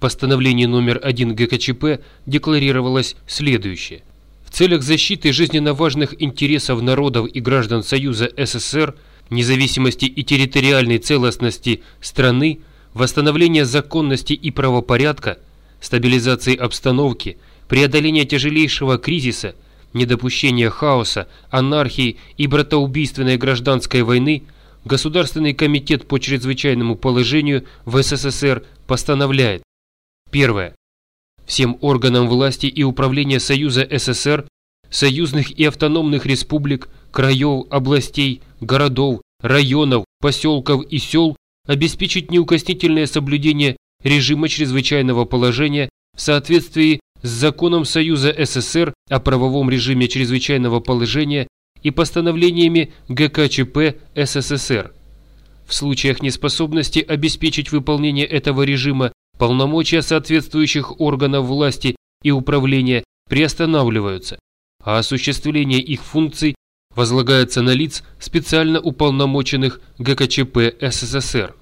постановлении номер 1 ГКЧП декларировалось следующее. В целях защиты жизненно важных интересов народов и граждан Союза СССР, независимости и территориальной целостности страны, восстановления законности и правопорядка, стабилизации обстановки, преодоления тяжелейшего кризиса, недопущения хаоса, анархии и братоубийственной гражданской войны – Государственный комитет по чрезвычайному положению в СССР постановляет Первое. Всем органам власти и управления Союза СССР, союзных и автономных республик, краев, областей, городов, районов, поселков и сел обеспечить неукоснительное соблюдение режима чрезвычайного положения в соответствии с законом Союза СССР о правовом режиме чрезвычайного положения и постановлениями ГКЧП СССР. В случаях неспособности обеспечить выполнение этого режима полномочия соответствующих органов власти и управления приостанавливаются, а осуществление их функций возлагается на лиц, специально уполномоченных ГКЧП СССР.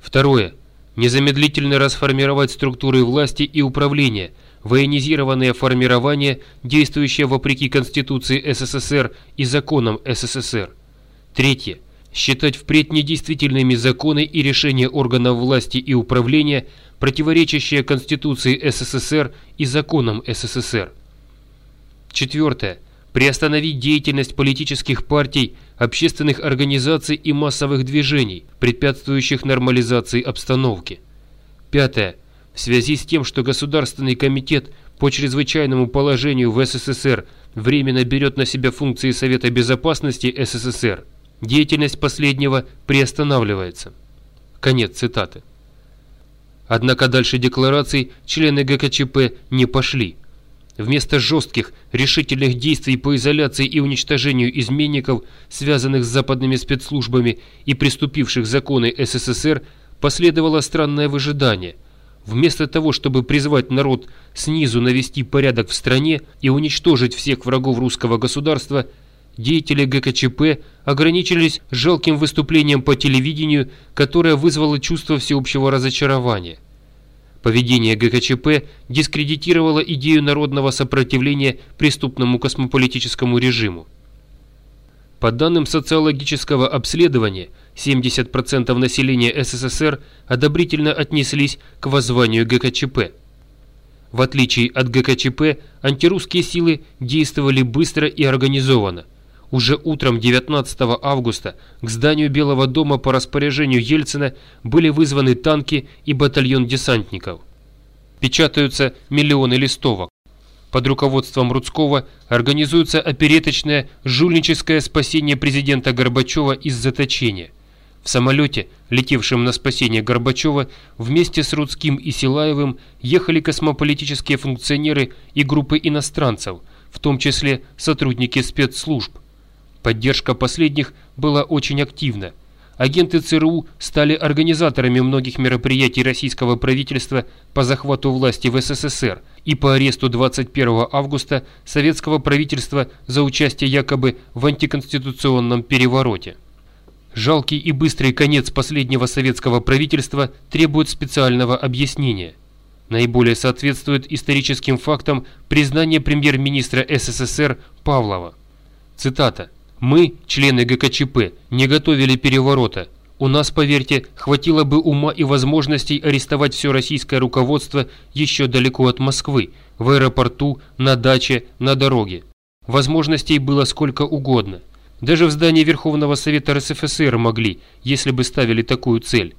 Второе. Незамедлительно расформировать структуры власти и управления – военизированное формирование, действующее вопреки Конституции СССР и законам СССР. Третье. Считать впредь недействительными законы и решения органов власти и управления, противоречащие Конституции СССР и законам СССР. Четвертое. Приостановить деятельность политических партий, общественных организаций и массовых движений, препятствующих нормализации обстановки. Пятое в связи с тем, что Государственный комитет по чрезвычайному положению в СССР временно берет на себя функции Совета Безопасности СССР, деятельность последнего приостанавливается. Конец цитаты. Однако дальше деклараций члены ГКЧП не пошли. Вместо жестких, решительных действий по изоляции и уничтожению изменников, связанных с западными спецслужбами и приступивших законы СССР, последовало странное выжидание – Вместо того, чтобы призвать народ снизу навести порядок в стране и уничтожить всех врагов русского государства, деятели ГКЧП ограничились жалким выступлением по телевидению, которое вызвало чувство всеобщего разочарования. Поведение ГКЧП дискредитировало идею народного сопротивления преступному космополитическому режиму. По данным социологического обследования, 70% населения СССР одобрительно отнеслись к воззванию ГКЧП. В отличие от ГКЧП, антирусские силы действовали быстро и организованно. Уже утром 19 августа к зданию Белого дома по распоряжению Ельцина были вызваны танки и батальон десантников. Печатаются миллионы листовок под руководством Рудского организуется опереточное жульническое спасение президента Горбачева из заточения. В самолете, летевшем на спасение Горбачева, вместе с Рудским и Силаевым ехали космополитические функционеры и группы иностранцев, в том числе сотрудники спецслужб. Поддержка последних была очень активна – агенты ЦРУ стали организаторами многих мероприятий российского правительства по захвату власти в СССР и по аресту 21 августа советского правительства за участие якобы в антиконституционном перевороте. Жалкий и быстрый конец последнего советского правительства требует специального объяснения. Наиболее соответствует историческим фактам признание премьер-министра СССР Павлова. Цитата. Мы, члены ГКЧП, не готовили переворота. У нас, поверьте, хватило бы ума и возможностей арестовать все российское руководство еще далеко от Москвы, в аэропорту, на даче, на дороге. Возможностей было сколько угодно. Даже в здании Верховного Совета РСФСР могли, если бы ставили такую цель.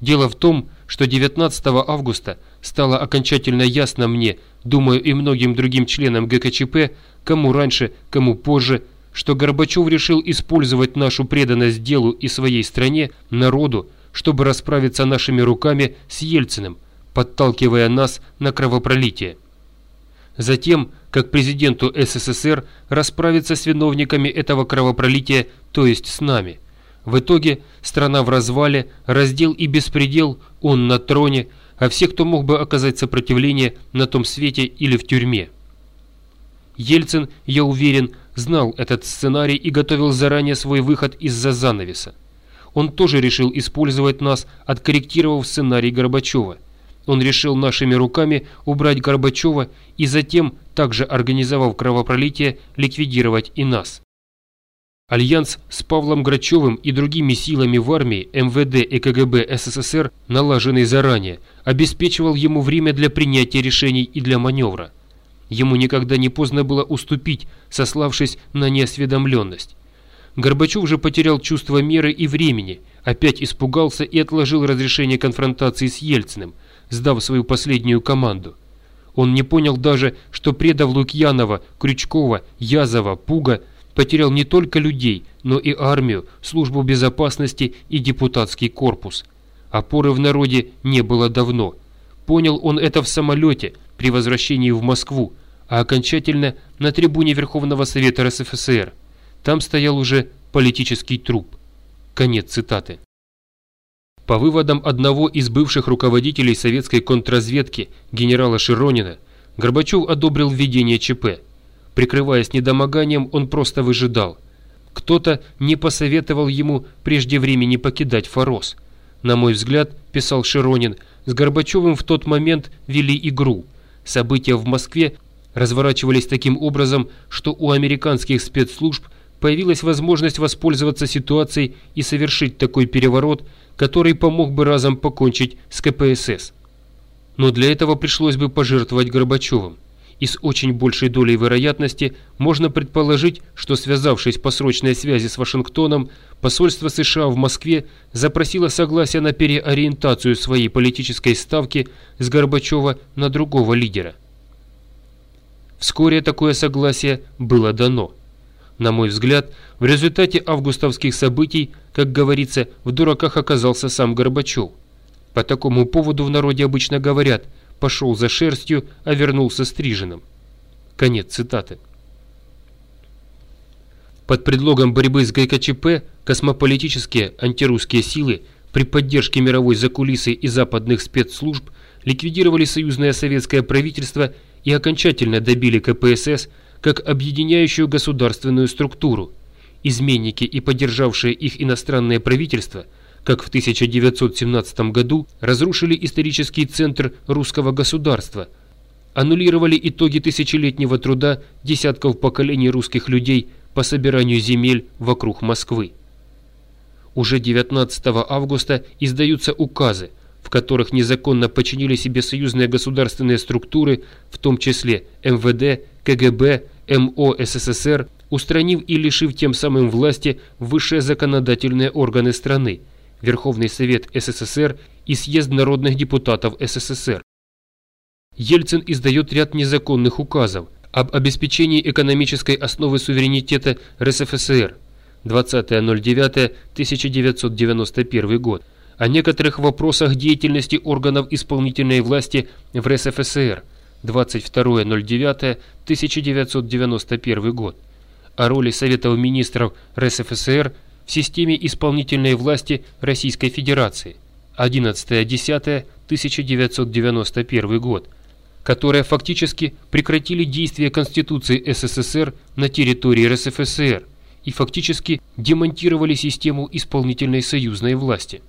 Дело в том, что 19 августа стало окончательно ясно мне, думаю и многим другим членам ГКЧП, кому раньше, кому позже – что Горбачев решил использовать нашу преданность делу и своей стране, народу, чтобы расправиться нашими руками с Ельциным, подталкивая нас на кровопролитие. Затем, как президенту СССР расправиться с виновниками этого кровопролития, то есть с нами. В итоге страна в развале, раздел и беспредел, он на троне, а все, кто мог бы оказать сопротивление на том свете или в тюрьме. Ельцин, я уверен, знал этот сценарий и готовил заранее свой выход из-за занавеса. Он тоже решил использовать нас, откорректировав сценарий Горбачева. он решил нашими руками убрать Горбачева и затем, также организовав кровопролитие, ликвидировать и нас. Альянс с Павлом Грачевым и другими силами в армии, МВД и КГБ СССР, налаженный заранее, обеспечивал ему время для принятия решений и для маневра. Ему никогда не поздно было уступить, сославшись на неосведомленность. Горбачев же потерял чувство меры и времени, опять испугался и отложил разрешение конфронтации с Ельциным, сдав свою последнюю команду. Он не понял даже, что предав Лукьянова, Крючкова, Язова, Пуга – потерял не только людей, но и армию, службу безопасности и депутатский корпус. Опоры в народе не было давно. Понял он это в самолете при возвращении в Москву, а окончательно на трибуне Верховного Совета РСФСР. Там стоял уже политический труп. Конец цитаты. По выводам одного из бывших руководителей советской контрразведки, генерала Широнина, Горбачев одобрил введение ЧП – Прикрываясь недомоганием, он просто выжидал. Кто-то не посоветовал ему прежде времени покидать Форос. На мой взгляд, писал Широнин, с Горбачевым в тот момент вели игру. События в Москве разворачивались таким образом, что у американских спецслужб появилась возможность воспользоваться ситуацией и совершить такой переворот, который помог бы разом покончить с КПСС. Но для этого пришлось бы пожертвовать Горбачевым и с очень большей долей вероятности можно предположить, что связавшись по срочной связи с Вашингтоном, посольство США в Москве запросило согласие на переориентацию своей политической ставки с Горбачева на другого лидера. Вскоре такое согласие было дано. На мой взгляд, в результате августовских событий, как говорится, в дураках оказался сам Горбачев. По такому поводу в народе обычно говорят – пошел за шерстью, а вернулся стриженным. Конец цитаты. Под предлогом борьбы с ГКЧП космополитические антирусские силы при поддержке мировой закулисы и западных спецслужб ликвидировали союзное советское правительство и окончательно добили КПСС как объединяющую государственную структуру. Изменники и поддержавшие их иностранные правительства – как в 1917 году разрушили исторический центр русского государства, аннулировали итоги тысячелетнего труда десятков поколений русских людей по собиранию земель вокруг Москвы. Уже 19 августа издаются указы, в которых незаконно подчинили себе союзные государственные структуры, в том числе МВД, КГБ, МО СССР, устранив и лишив тем самым власти высшие законодательные органы страны – Верховный Совет СССР и Съезд народных депутатов СССР. Ельцин издает ряд незаконных указов об обеспечении экономической основы суверенитета РСФСР 20.09.1991 год, о некоторых вопросах деятельности органов исполнительной власти в РСФСР 22.09.1991 год, о роли Советов министров РСФСР в системе исполнительной власти Российской Федерации 11.10.1991 год, которые фактически прекратили действие Конституции СССР на территории РСФСР и фактически демонтировали систему исполнительной союзной власти.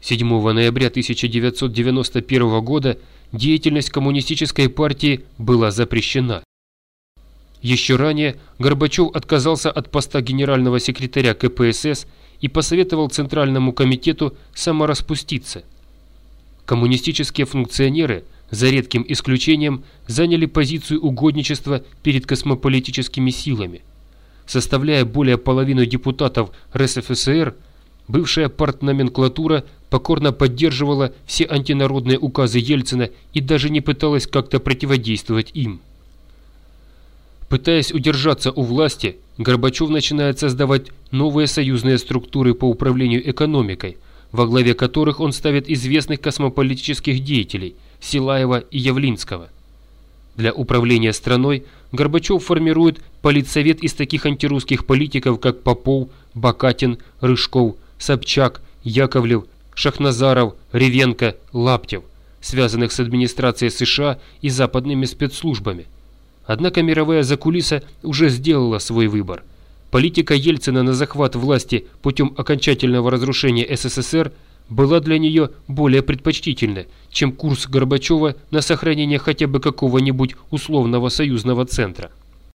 7 ноября 1991 года деятельность коммунистической партии была запрещена. Еще ранее Горбачев отказался от поста генерального секретаря КПСС и посоветовал Центральному комитету самораспуститься. Коммунистические функционеры, за редким исключением, заняли позицию угодничества перед космополитическими силами. Составляя более половины депутатов РСФСР, бывшая партноменклатура покорно поддерживала все антинародные указы Ельцина и даже не пыталась как-то противодействовать им. Пытаясь удержаться у власти, Горбачев начинает создавать новые союзные структуры по управлению экономикой, во главе которых он ставит известных космополитических деятелей Силаева и Явлинского. Для управления страной Горбачев формирует политсовет из таких антирусских политиков, как Попов, Бакатин, Рыжков, Собчак, Яковлев, Шахназаров, Ревенко, Лаптев, связанных с администрацией США и западными спецслужбами. Однако мировая закулиса уже сделала свой выбор. Политика Ельцина на захват власти путем окончательного разрушения СССР была для нее более предпочтительна, чем курс Горбачева на сохранение хотя бы какого-нибудь условного союзного центра.